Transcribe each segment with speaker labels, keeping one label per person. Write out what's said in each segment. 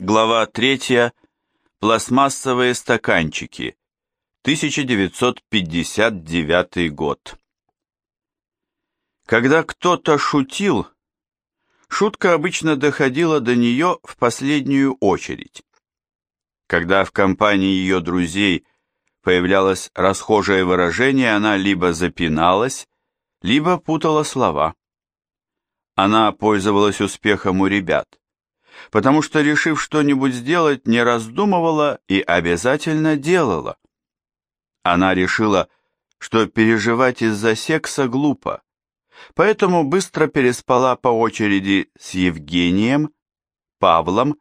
Speaker 1: Глава 3. Пластмассовые стаканчики. 1959 год. Когда кто-то шутил, шутка обычно доходила до нее в последнюю очередь. Когда в компании ее друзей появлялось расхожее выражение, она либо запиналась, либо путала слова. Она пользовалась успехом у ребят потому что, решив что-нибудь сделать, не раздумывала и обязательно делала. Она решила, что переживать из-за секса глупо, поэтому быстро переспала по очереди с Евгением, Павлом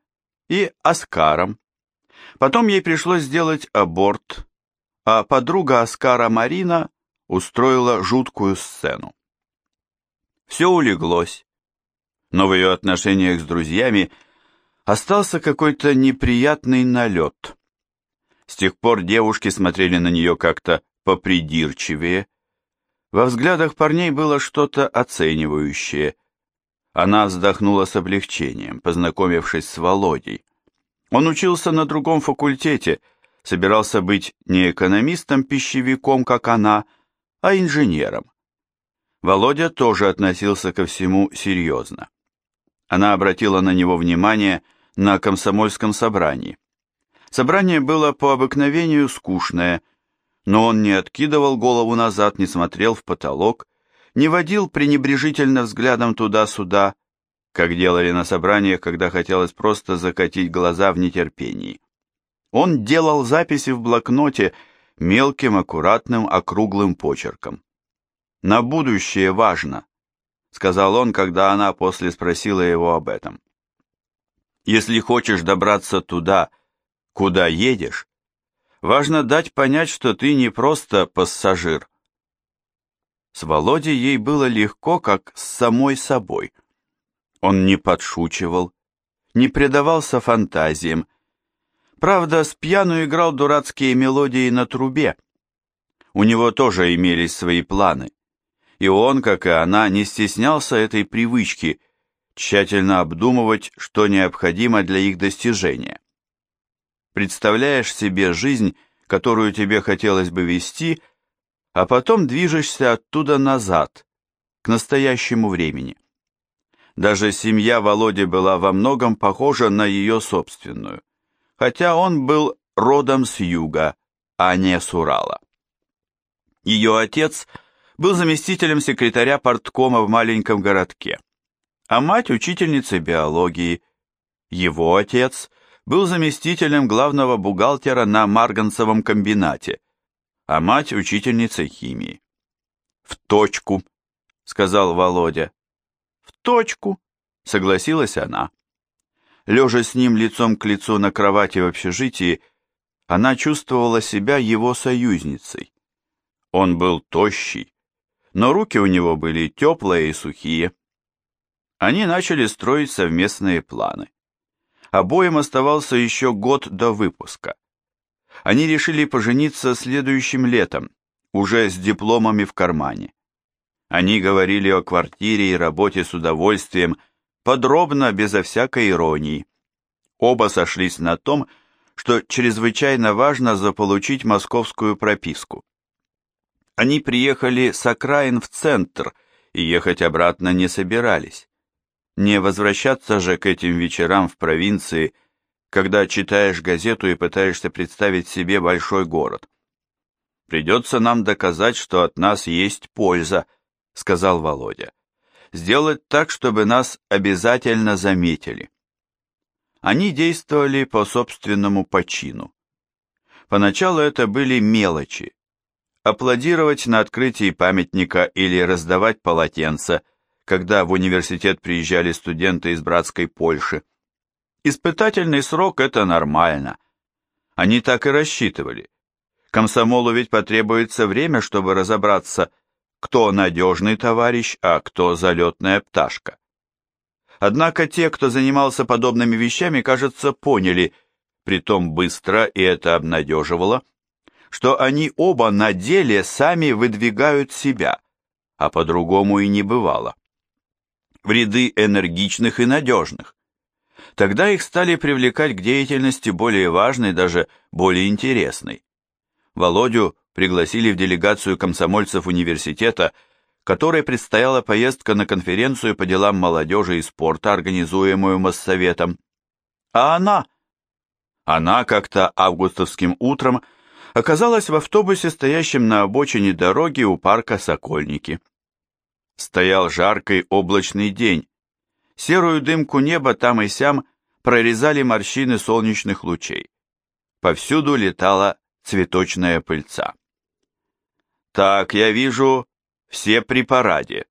Speaker 1: и Оскаром. Потом ей пришлось сделать аборт, а подруга Оскара Марина устроила жуткую сцену. Все улеглось, но в ее отношениях с друзьями остался какой-то неприятный налет. С тех пор девушки смотрели на нее как-то попридирчивее. Во взглядах парней было что-то оценивающее. Она вздохнула с облегчением, познакомившись с Володей. Он учился на другом факультете, собирался быть не экономистом-пищевиком, как она, а инженером. Володя тоже относился ко всему серьезно. Она обратила на него внимание на комсомольском собрании. Собрание было по обыкновению скучное, но он не откидывал голову назад, не смотрел в потолок, не водил пренебрежительно взглядом туда-сюда, как делали на собраниях, когда хотелось просто закатить глаза в нетерпении. Он делал записи в блокноте мелким, аккуратным, округлым почерком. «На будущее важно», — сказал он, когда она после спросила его об этом. Если хочешь добраться туда, куда едешь, важно дать понять, что ты не просто пассажир. С Володей ей было легко, как с самой собой. Он не подшучивал, не предавался фантазиям. Правда, с пьяну играл дурацкие мелодии на трубе. У него тоже имелись свои планы. И он, как и она, не стеснялся этой привычки – тщательно обдумывать, что необходимо для их достижения. Представляешь себе жизнь, которую тебе хотелось бы вести, а потом движешься оттуда назад, к настоящему времени. Даже семья Володи была во многом похожа на ее собственную, хотя он был родом с юга, а не с Урала. Ее отец был заместителем секретаря порткома в маленьком городке а мать учительницей биологии. Его отец был заместителем главного бухгалтера на Марганцевом комбинате, а мать учительницей химии. «В точку», — сказал Володя. «В точку», — согласилась она. Лежа с ним лицом к лицу на кровати в общежитии, она чувствовала себя его союзницей. Он был тощий, но руки у него были теплые и сухие они начали строить совместные планы. Обоим оставался еще год до выпуска. Они решили пожениться следующим летом, уже с дипломами в кармане. Они говорили о квартире и работе с удовольствием, подробно, безо всякой иронии. Оба сошлись на том, что чрезвычайно важно заполучить московскую прописку. Они приехали с окраин в центр и ехать обратно не собирались. Не возвращаться же к этим вечерам в провинции, когда читаешь газету и пытаешься представить себе большой город. «Придется нам доказать, что от нас есть польза», — сказал Володя. «Сделать так, чтобы нас обязательно заметили». Они действовали по собственному почину. Поначалу это были мелочи. Аплодировать на открытии памятника или раздавать полотенца — когда в университет приезжали студенты из братской Польши. Испытательный срок – это нормально. Они так и рассчитывали. Комсомолу ведь потребуется время, чтобы разобраться, кто надежный товарищ, а кто залетная пташка. Однако те, кто занимался подобными вещами, кажется, поняли, притом быстро, и это обнадеживало, что они оба на деле сами выдвигают себя, а по-другому и не бывало в ряды энергичных и надежных. Тогда их стали привлекать к деятельности более важной, даже более интересной. Володю пригласили в делегацию комсомольцев университета, которой предстояла поездка на конференцию по делам молодежи и спорта, организуемую Моссоветом. А она? Она как-то августовским утром оказалась в автобусе, стоящем на обочине дороги у парка Сокольники. Стоял жаркий облачный день. Серую дымку неба там и сям прорезали морщины солнечных лучей. Повсюду летала цветочная пыльца. «Так, я вижу, все при параде».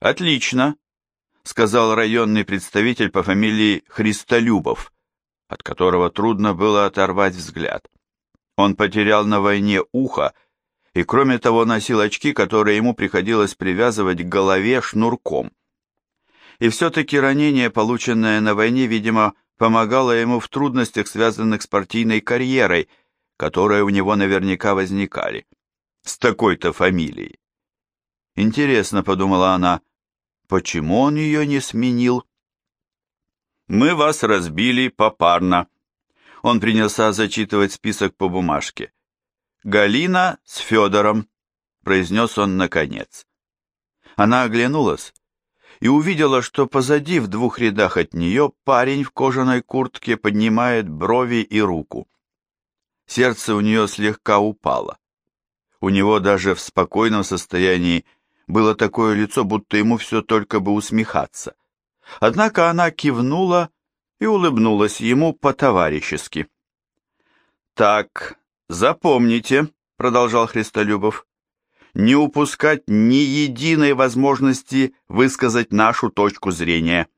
Speaker 1: «Отлично», — сказал районный представитель по фамилии Христолюбов, от которого трудно было оторвать взгляд. Он потерял на войне ухо и, кроме того, носил очки, которые ему приходилось привязывать к голове шнурком. И все-таки ранение, полученное на войне, видимо, помогало ему в трудностях, связанных с партийной карьерой, которые у него наверняка возникали. С такой-то фамилией. Интересно, подумала она, почему он ее не сменил? Мы вас разбили попарно. Он принялся зачитывать список по бумажке. Галина с Федором, произнес он наконец. Она оглянулась и увидела, что позади в двух рядах от нее парень в кожаной куртке поднимает брови и руку. Сердце у нее слегка упало. У него даже в спокойном состоянии было такое лицо, будто ему все только бы усмехаться. Однако она кивнула и улыбнулась ему по-товарищески. «Так, запомните», — продолжал Христолюбов, «не упускать ни единой возможности высказать нашу точку зрения.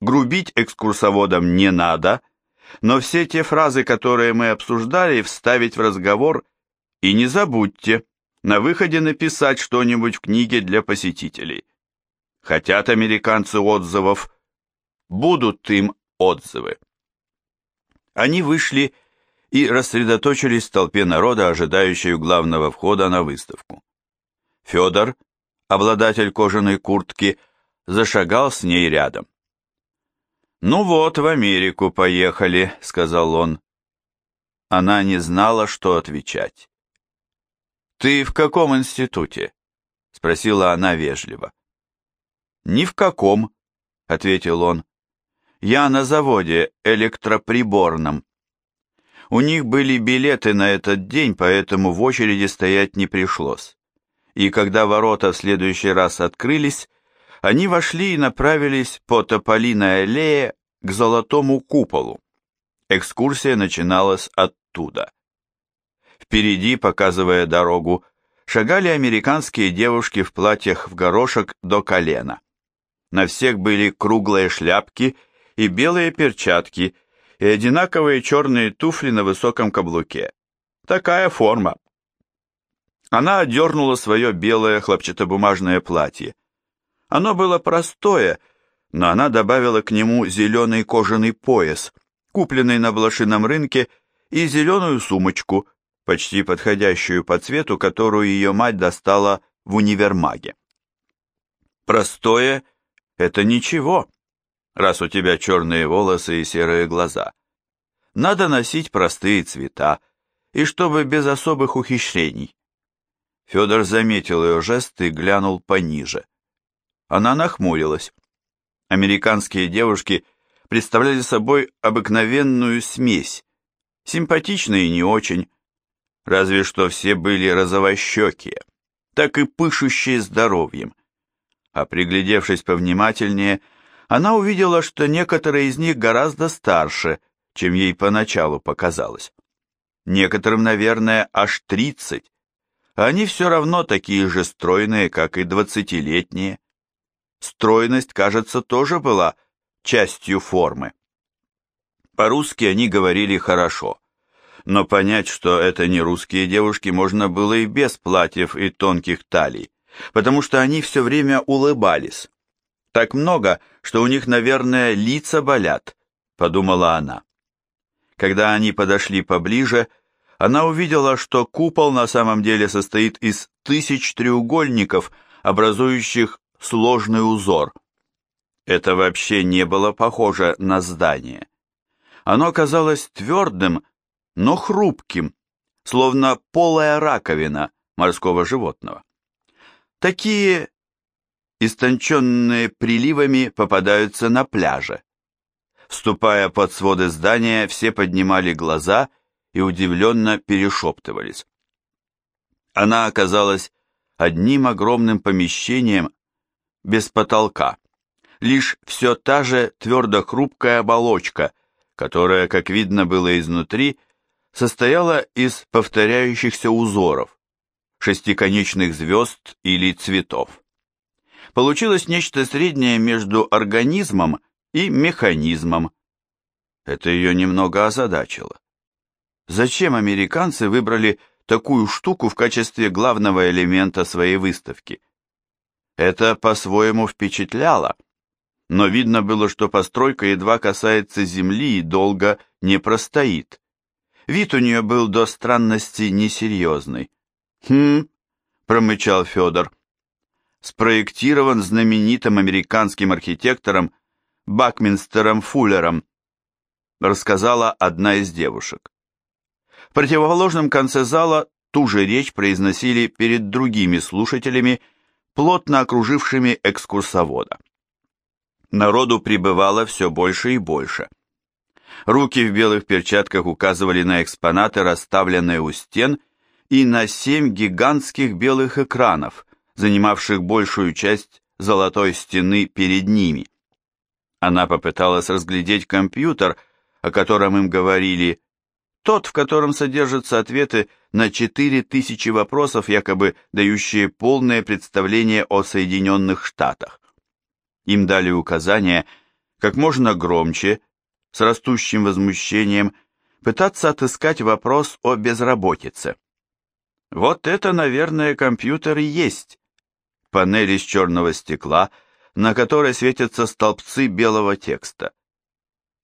Speaker 1: Грубить экскурсоводам не надо, но все те фразы, которые мы обсуждали, вставить в разговор, и не забудьте, на выходе написать что-нибудь в книге для посетителей. Хотят американцы отзывов, будут им отзывы. Они вышли и рассредоточились в толпе народа, ожидающей у главного входа на выставку. Федор, обладатель кожаной куртки, зашагал с ней рядом. «Ну вот, в Америку поехали», — сказал он. Она не знала, что отвечать. «Ты в каком институте?» — спросила она вежливо. «Ни в каком», — ответил он. «Я на заводе электроприборном». У них были билеты на этот день, поэтому в очереди стоять не пришлось. И когда ворота в следующий раз открылись, они вошли и направились по Тополиной аллее к золотому куполу. Экскурсия начиналась оттуда. Впереди, показывая дорогу, шагали американские девушки в платьях в горошек до колена. На всех были круглые шляпки и белые перчатки, и одинаковые черные туфли на высоком каблуке. Такая форма. Она одернула свое белое хлопчатобумажное платье. Оно было простое, но она добавила к нему зеленый кожаный пояс, купленный на блошином рынке, и зеленую сумочку, почти подходящую по цвету, которую ее мать достала в универмаге. Простое это ничего, раз у тебя черные волосы и серые глаза. Надо носить простые цвета, и чтобы без особых ухищрений. Федор заметил ее жест и глянул пониже. Она нахмурилась. Американские девушки представляли собой обыкновенную смесь, симпатичные не очень, разве что все были розовощекие, так и пышущие здоровьем а приглядевшись повнимательнее, она увидела, что некоторые из них гораздо старше, чем ей поначалу показалось. Некоторым, наверное, аж тридцать, а они все равно такие же стройные, как и двадцатилетние. Стройность, кажется, тоже была частью формы. По-русски они говорили хорошо, но понять, что это не русские девушки, можно было и без платьев и тонких талий потому что они все время улыбались. Так много, что у них, наверное, лица болят, подумала она. Когда они подошли поближе, она увидела, что купол на самом деле состоит из тысяч треугольников, образующих сложный узор. Это вообще не было похоже на здание. Оно казалось твердым, но хрупким, словно полая раковина морского животного. Такие истонченные приливами попадаются на пляже. Вступая под своды здания, все поднимали глаза и удивленно перешептывались. Она оказалась одним огромным помещением без потолка, лишь все та же твердо-хрупкая оболочка, которая, как видно было изнутри, состояла из повторяющихся узоров, шестиконечных звезд или цветов. Получилось нечто среднее между организмом и механизмом. Это ее немного озадачило. Зачем американцы выбрали такую штуку в качестве главного элемента своей выставки? Это по-своему впечатляло, но видно было, что постройка едва касается земли и долго не простоит. Вид у нее был до странности несерьезный. «Хм», — промычал Федор, — «спроектирован знаменитым американским архитектором Бакминстером Фуллером», — рассказала одна из девушек. В противоположном конце зала ту же речь произносили перед другими слушателями, плотно окружившими экскурсовода. Народу прибывало все больше и больше. Руки в белых перчатках указывали на экспонаты, расставленные у стен, и на семь гигантских белых экранов, занимавших большую часть золотой стены перед ними. Она попыталась разглядеть компьютер, о котором им говорили, тот, в котором содержатся ответы на четыре тысячи вопросов, якобы дающие полное представление о Соединенных Штатах. Им дали указание как можно громче, с растущим возмущением, пытаться отыскать вопрос о безработице. Вот это, наверное, компьютер и есть. Панель из черного стекла, на которой светятся столбцы белого текста.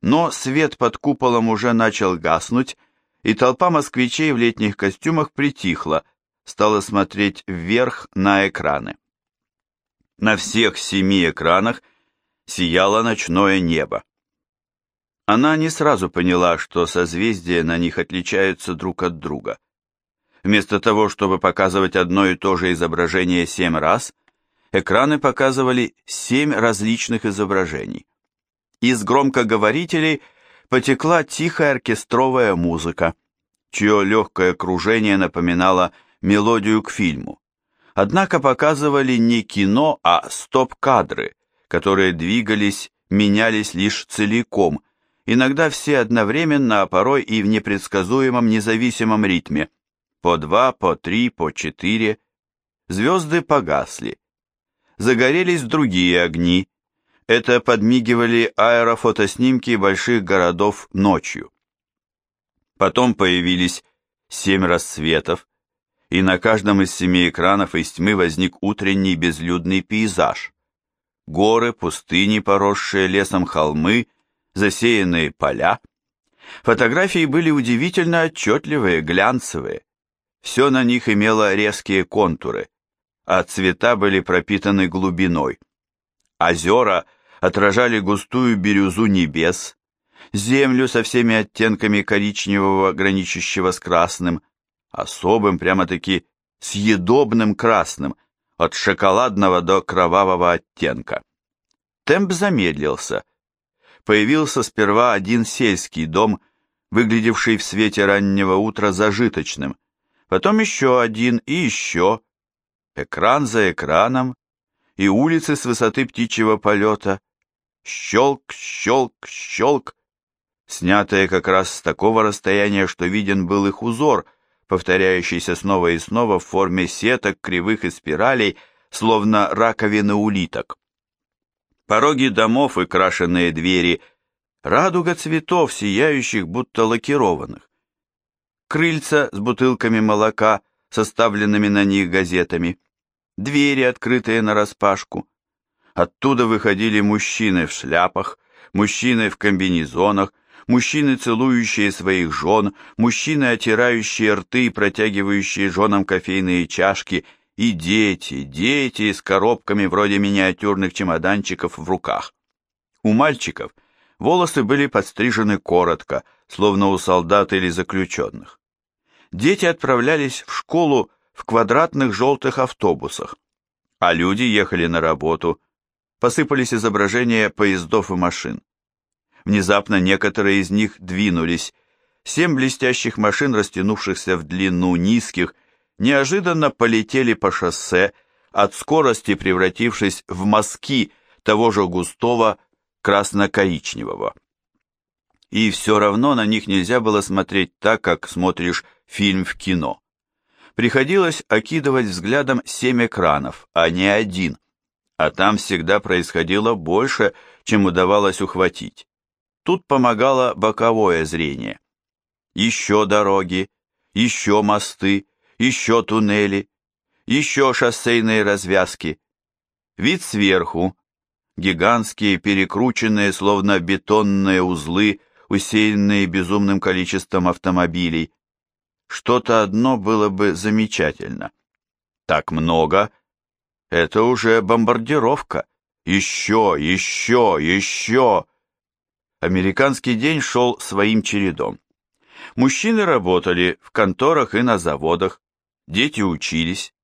Speaker 1: Но свет под куполом уже начал гаснуть, и толпа москвичей в летних костюмах притихла, стала смотреть вверх на экраны. На всех семи экранах сияло ночное небо. Она не сразу поняла, что созвездия на них отличаются друг от друга. Вместо того, чтобы показывать одно и то же изображение семь раз, экраны показывали семь различных изображений. Из громкоговорителей потекла тихая оркестровая музыка, чье легкое кружение напоминало мелодию к фильму. Однако показывали не кино, а стоп-кадры, которые двигались, менялись лишь целиком, иногда все одновременно, а порой и в непредсказуемом независимом ритме. По два, по три, по четыре. Звезды погасли. Загорелись другие огни. Это подмигивали аэрофотоснимки больших городов ночью. Потом появились семь рассветов, и на каждом из семи экранов из тьмы возник утренний безлюдный пейзаж. Горы, пустыни, поросшие лесом холмы, засеянные поля. Фотографии были удивительно отчетливые, глянцевые. Все на них имело резкие контуры, а цвета были пропитаны глубиной. Озера отражали густую бирюзу небес, землю со всеми оттенками коричневого, граничащего с красным, особым, прямо-таки съедобным красным, от шоколадного до кровавого оттенка. Темп замедлился. Появился сперва один сельский дом, выглядевший в свете раннего утра зажиточным, потом еще один и еще, экран за экраном, и улицы с высоты птичьего полета, щелк, щелк, щелк, снятые как раз с такого расстояния, что виден был их узор — повторяющийся снова и снова в форме сеток, кривых и спиралей, словно раковины улиток. Пороги домов и крашеные двери, радуга цветов, сияющих, будто лакированных. Крыльца с бутылками молока, составленными на них газетами, двери, открытые нараспашку. Оттуда выходили мужчины в шляпах, мужчины в комбинезонах, мужчины, целующие своих жен, мужчины, отирающие рты и протягивающие женам кофейные чашки, и дети, дети с коробками вроде миниатюрных чемоданчиков в руках. У мальчиков волосы были подстрижены коротко, словно у солдат или заключенных. Дети отправлялись в школу в квадратных желтых автобусах, а люди ехали на работу, посыпались изображения поездов и машин. Внезапно некоторые из них двинулись. Семь блестящих машин, растянувшихся в длину низких, неожиданно полетели по шоссе, от скорости превратившись в мазки того же густого красно-коричневого. И все равно на них нельзя было смотреть так, как смотришь фильм в кино. Приходилось окидывать взглядом семь экранов, а не один, а там всегда происходило больше, чем удавалось ухватить. Тут помогало боковое зрение. Еще дороги, еще мосты, еще туннели, еще шоссейные развязки. Вид сверху, гигантские перекрученные, словно бетонные узлы, усеянные безумным количеством автомобилей. Что-то одно было бы замечательно. Так много — это уже бомбардировка. Еще, еще, еще. Американский день шел своим чередом. Мужчины работали в конторах и на заводах, дети учились.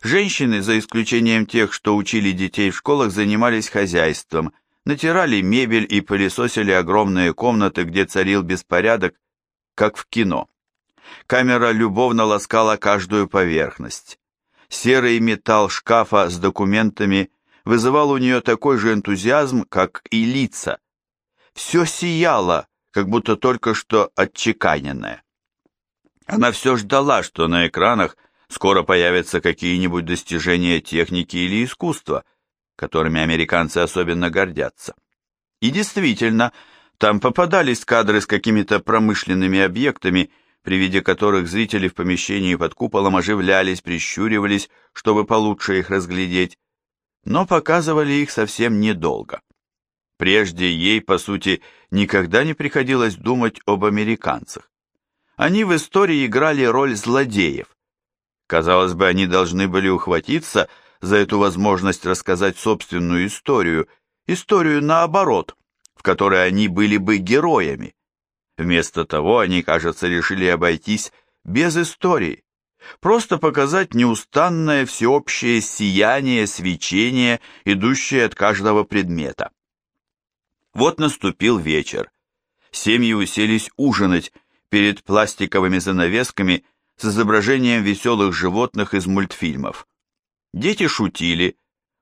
Speaker 1: Женщины, за исключением тех, что учили детей в школах, занимались хозяйством, натирали мебель и пылесосили огромные комнаты, где царил беспорядок, как в кино. Камера любовно ласкала каждую поверхность. Серый металл шкафа с документами вызывал у нее такой же энтузиазм, как и лица. Все сияло, как будто только что отчеканенное. Она все ждала, что на экранах скоро появятся какие-нибудь достижения техники или искусства, которыми американцы особенно гордятся. И действительно, там попадались кадры с какими-то промышленными объектами, при виде которых зрители в помещении под куполом оживлялись, прищуривались, чтобы получше их разглядеть, но показывали их совсем недолго. Прежде ей, по сути, никогда не приходилось думать об американцах. Они в истории играли роль злодеев. Казалось бы, они должны были ухватиться за эту возможность рассказать собственную историю, историю наоборот, в которой они были бы героями. Вместо того они, кажется, решили обойтись без истории, просто показать неустанное всеобщее сияние, свечение, идущее от каждого предмета. Вот наступил вечер. Семьи уселись ужинать перед пластиковыми занавесками с изображением веселых животных из мультфильмов. Дети шутили,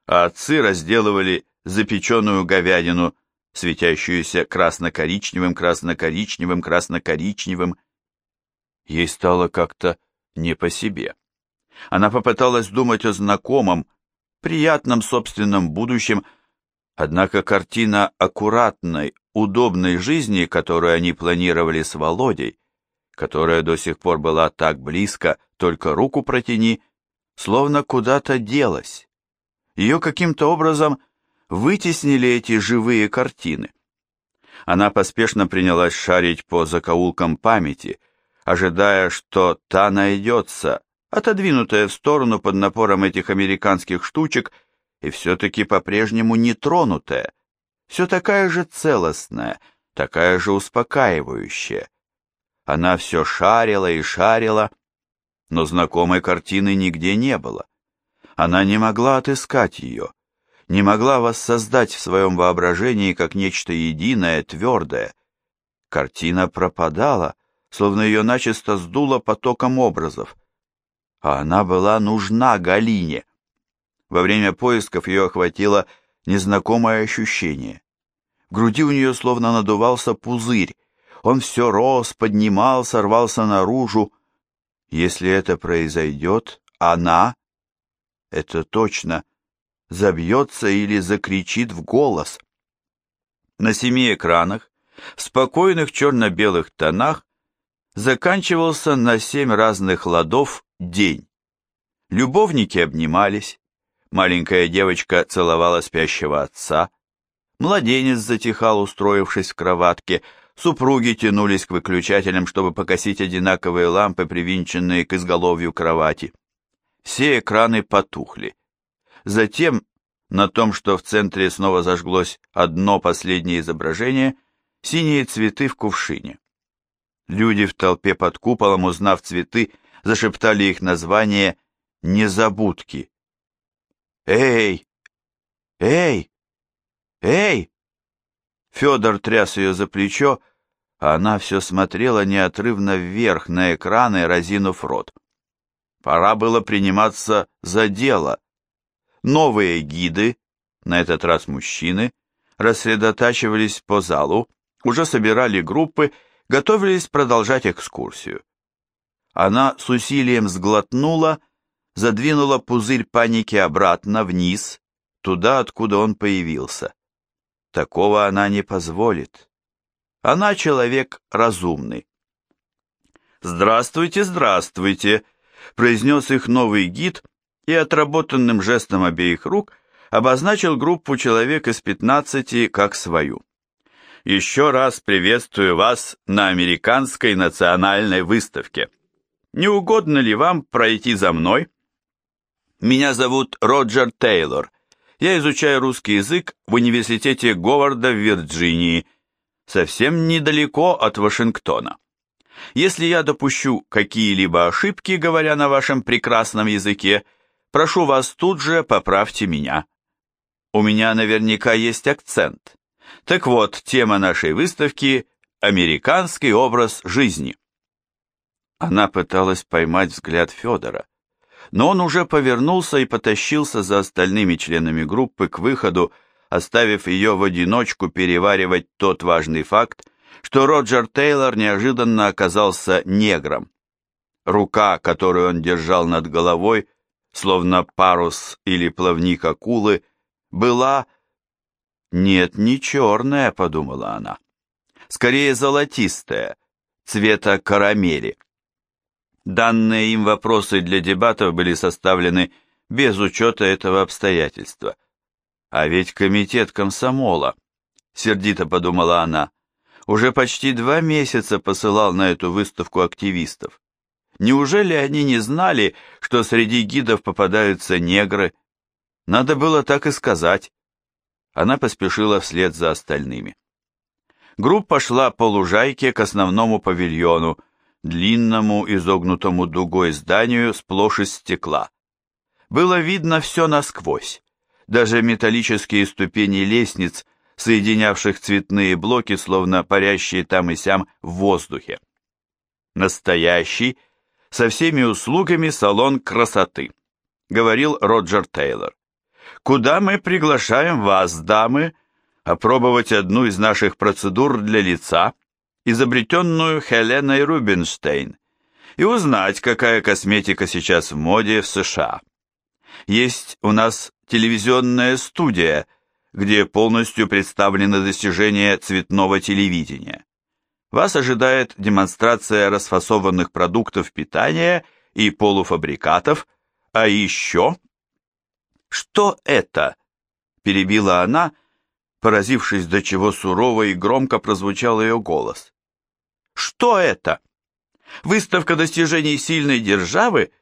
Speaker 1: а отцы разделывали запеченную говядину светящуюся красно-коричневым, красно-коричневым, красно-коричневым. Ей стало как-то не по себе. Она попыталась думать о знакомом, приятном собственном будущем, однако картина аккуратной, удобной жизни, которую они планировали с Володей, которая до сих пор была так близко, только руку протяни, словно куда-то делась. Ее каким-то образом вытеснили эти живые картины. Она поспешно принялась шарить по закоулкам памяти, ожидая, что та найдется, отодвинутая в сторону под напором этих американских штучек, и все-таки по-прежнему нетронутая, все такая же целостная, такая же успокаивающая. Она все шарила и шарила, но знакомой картины нигде не было. Она не могла отыскать ее не могла воссоздать в своем воображении как нечто единое, твердое. Картина пропадала, словно ее начисто сдуло потоком образов. А она была нужна Галине. Во время поисков ее охватило незнакомое ощущение. В груди у нее словно надувался пузырь. Он все рос, поднимался, рвался наружу. Если это произойдет, она, это точно, — забьется или закричит в голос. На семи экранах, в спокойных черно-белых тонах, заканчивался на семь разных ладов день. Любовники обнимались, маленькая девочка целовала спящего отца, младенец затихал, устроившись в кроватке, супруги тянулись к выключателям, чтобы покосить одинаковые лампы, привинченные к изголовью кровати. Все экраны потухли. Затем На том, что в центре снова зажглось одно последнее изображение, синие цветы в кувшине. Люди в толпе под куполом, узнав цветы, зашептали их название «Незабудки». «Эй! Эй! Эй!» Федор тряс ее за плечо, а она все смотрела неотрывно вверх на экраны, разинув рот. Пора было приниматься за дело. Новые гиды, на этот раз мужчины, рассредотачивались по залу, уже собирали группы, готовились продолжать экскурсию. Она с усилием сглотнула, задвинула пузырь паники обратно вниз, туда, откуда он появился. Такого она не позволит. Она человек разумный. «Здравствуйте, здравствуйте!» произнес их новый гид и отработанным жестом обеих рук обозначил группу человек из пятнадцати как свою. Еще раз приветствую вас на американской национальной выставке. Не угодно ли вам пройти за мной? Меня зовут Роджер Тейлор. Я изучаю русский язык в университете Говарда в Вирджинии, совсем недалеко от Вашингтона. Если я допущу какие-либо ошибки, говоря на вашем прекрасном языке, прошу вас тут же поправьте меня. У меня наверняка есть акцент. Так вот, тема нашей выставки – американский образ жизни. Она пыталась поймать взгляд Федора, но он уже повернулся и потащился за остальными членами группы к выходу, оставив ее в одиночку переваривать тот важный факт, что Роджер Тейлор неожиданно оказался негром. Рука, которую он держал над головой, словно парус или плавник акулы, была... Нет, не черная, подумала она. Скорее золотистая, цвета карамели. Данные им вопросы для дебатов были составлены без учета этого обстоятельства. А ведь комитет комсомола, сердито подумала она, уже почти два месяца посылал на эту выставку активистов. Неужели они не знали, что среди гидов попадаются негры? Надо было так и сказать. Она поспешила вслед за остальными. Группа шла по лужайке к основному павильону, длинному изогнутому дугой зданию сплошь из стекла. Было видно все насквозь, даже металлические ступени лестниц соединявших цветные блоки, словно парящие там и сям в воздухе. Настоящий, со всеми услугами салон красоты, говорил Роджер Тейлор. Куда мы приглашаем вас, дамы, опробовать одну из наших процедур для лица, изобретенную Хеленой Рубинштейн, и узнать, какая косметика сейчас в моде в США. Есть у нас телевизионная студия, где полностью представлены достижения цветного телевидения. Вас ожидает демонстрация расфасованных продуктов питания и полуфабрикатов, а еще... «Что это?» – перебила она, поразившись, до чего сурово и громко прозвучал ее голос. «Что это? Выставка достижений сильной державы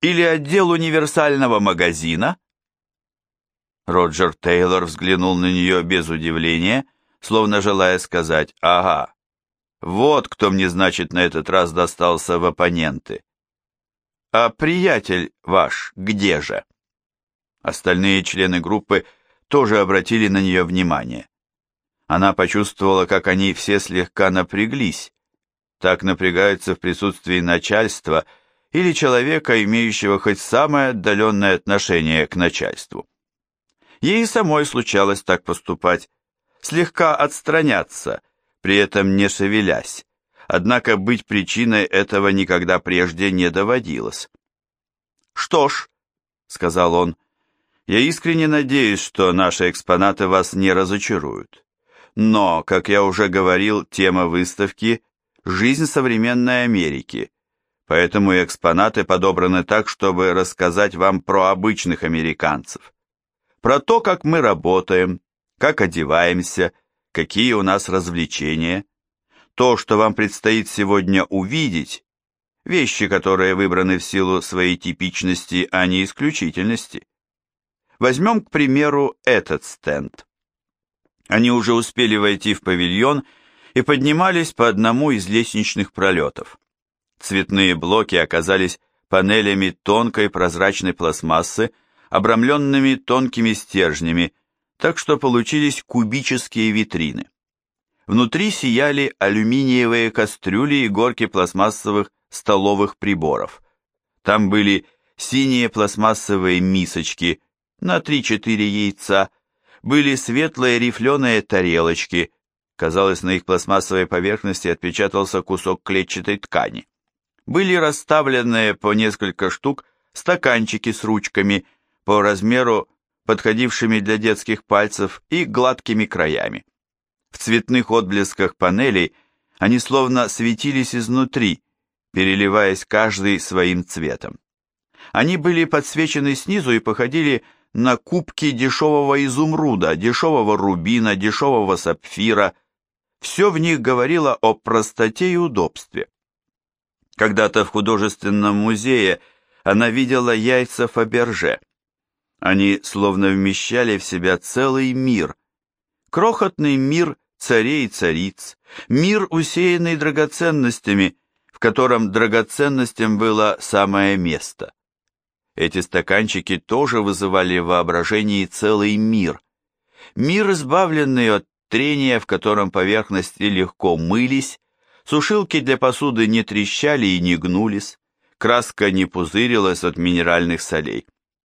Speaker 1: или отдел универсального магазина?» Роджер Тейлор взглянул на нее без удивления, словно желая сказать «Ага, вот кто мне, значит, на этот раз достался в оппоненты». «А приятель ваш где же?» Остальные члены группы тоже обратили на нее внимание. Она почувствовала, как они все слегка напряглись. Так напрягаются в присутствии начальства или человека, имеющего хоть самое отдаленное отношение к начальству. Ей самой случалось так поступать, слегка отстраняться, при этом не шевелясь, однако быть причиной этого никогда прежде не доводилось. «Что ж», — сказал он, — «я искренне надеюсь, что наши экспонаты вас не разочаруют. Но, как я уже говорил, тема выставки — жизнь современной Америки, поэтому экспонаты подобраны так, чтобы рассказать вам про обычных американцев про то, как мы работаем, как одеваемся, какие у нас развлечения. То, что вам предстоит сегодня увидеть, вещи, которые выбраны в силу своей типичности, а не исключительности. Возьмем, к примеру, этот стенд. Они уже успели войти в павильон и поднимались по одному из лестничных пролетов. Цветные блоки оказались панелями тонкой прозрачной пластмассы, обрамленными тонкими стержнями, так что получились кубические витрины. Внутри сияли алюминиевые кастрюли и горки пластмассовых столовых приборов. Там были синие пластмассовые мисочки на 3-4 яйца, были светлые рифленые тарелочки, казалось, на их пластмассовой поверхности отпечатался кусок клетчатой ткани. Были расставленные по несколько штук стаканчики с ручками по размеру, подходившими для детских пальцев и гладкими краями. В цветных отблесках панелей они словно светились изнутри, переливаясь каждый своим цветом. Они были подсвечены снизу и походили на кубки дешевого изумруда, дешевого рубина, дешевого сапфира. Все в них говорило о простоте и удобстве. Когда-то в художественном музее она видела яйца Фаберже. Они словно вмещали в себя целый мир. Крохотный мир царей и цариц, мир, усеянный драгоценностями, в котором драгоценностям было самое место. Эти стаканчики тоже вызывали в воображении целый мир. Мир, избавленный от трения, в котором поверхности легко мылись, сушилки для посуды не трещали и не гнулись, краска не пузырилась от минеральных солей.